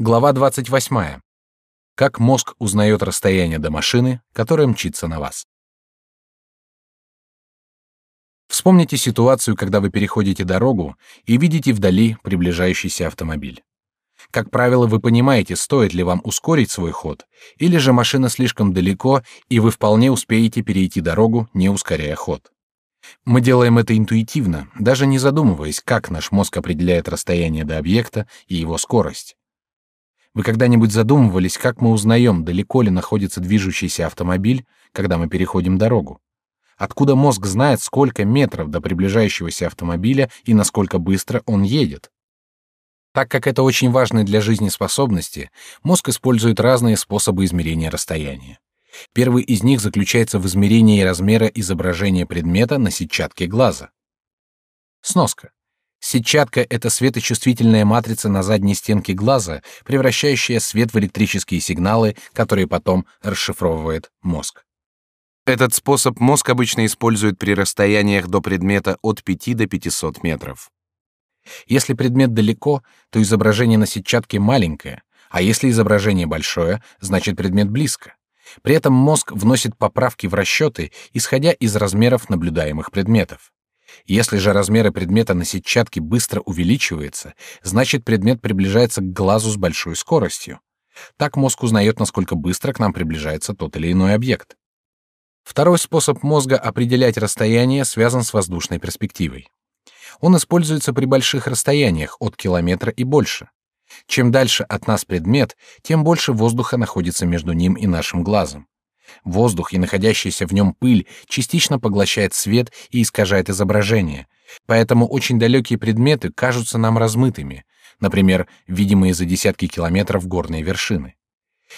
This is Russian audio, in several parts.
Глава 28. Как мозг узнает расстояние до машины, которая мчится на вас. Вспомните ситуацию, когда вы переходите дорогу и видите вдали приближающийся автомобиль. Как правило, вы понимаете, стоит ли вам ускорить свой ход, или же машина слишком далеко, и вы вполне успеете перейти дорогу, не ускоряя ход. Мы делаем это интуитивно, даже не задумываясь, как наш мозг определяет расстояние до объекта и его скорость. Вы когда-нибудь задумывались, как мы узнаем, далеко ли находится движущийся автомобиль, когда мы переходим дорогу? Откуда мозг знает, сколько метров до приближающегося автомобиля и насколько быстро он едет? Так как это очень важно для жизнеспособности, мозг использует разные способы измерения расстояния. Первый из них заключается в измерении размера изображения предмета на сетчатке глаза. Сноска. Сетчатка — это светочувствительная матрица на задней стенке глаза, превращающая свет в электрические сигналы, которые потом расшифровывает мозг. Этот способ мозг обычно использует при расстояниях до предмета от 5 до 500 метров. Если предмет далеко, то изображение на сетчатке маленькое, а если изображение большое, значит предмет близко. При этом мозг вносит поправки в расчеты, исходя из размеров наблюдаемых предметов. Если же размеры предмета на сетчатке быстро увеличиваются, значит предмет приближается к глазу с большой скоростью. Так мозг узнает, насколько быстро к нам приближается тот или иной объект. Второй способ мозга определять расстояние связан с воздушной перспективой. Он используется при больших расстояниях от километра и больше. Чем дальше от нас предмет, тем больше воздуха находится между ним и нашим глазом. Воздух и находящаяся в нем пыль частично поглощает свет и искажает изображение, поэтому очень далекие предметы кажутся нам размытыми, например, видимые за десятки километров горные вершины.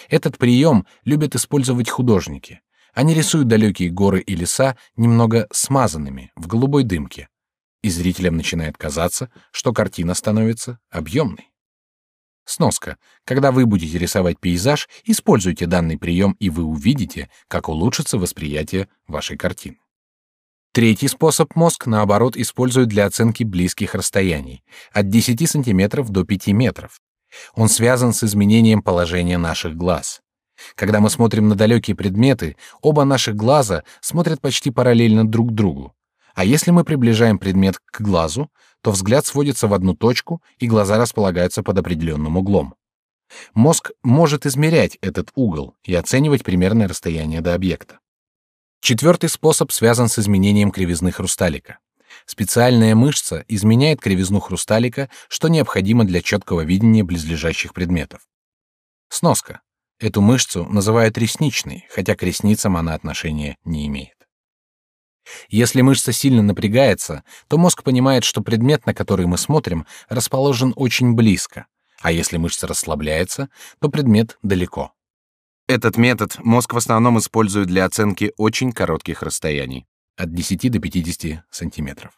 Этот прием любят использовать художники. Они рисуют далекие горы и леса немного смазанными, в голубой дымке. И зрителям начинает казаться, что картина становится объемной. Сноска. Когда вы будете рисовать пейзаж, используйте данный прием, и вы увидите, как улучшится восприятие вашей картины. Третий способ мозг, наоборот, использует для оценки близких расстояний, от 10 сантиметров до 5 метров. Он связан с изменением положения наших глаз. Когда мы смотрим на далекие предметы, оба наших глаза смотрят почти параллельно друг другу. А если мы приближаем предмет к глазу, то взгляд сводится в одну точку, и глаза располагаются под определенным углом. Мозг может измерять этот угол и оценивать примерное расстояние до объекта. Четвертый способ связан с изменением кривизны хрусталика. Специальная мышца изменяет кривизну хрусталика, что необходимо для четкого видения близлежащих предметов. Сноска. Эту мышцу называют ресничной, хотя к ресницам она отношения не имеет. Если мышца сильно напрягается, то мозг понимает, что предмет, на который мы смотрим, расположен очень близко, а если мышца расслабляется, то предмет далеко. Этот метод мозг в основном использует для оценки очень коротких расстояний, от 10 до 50 сантиметров.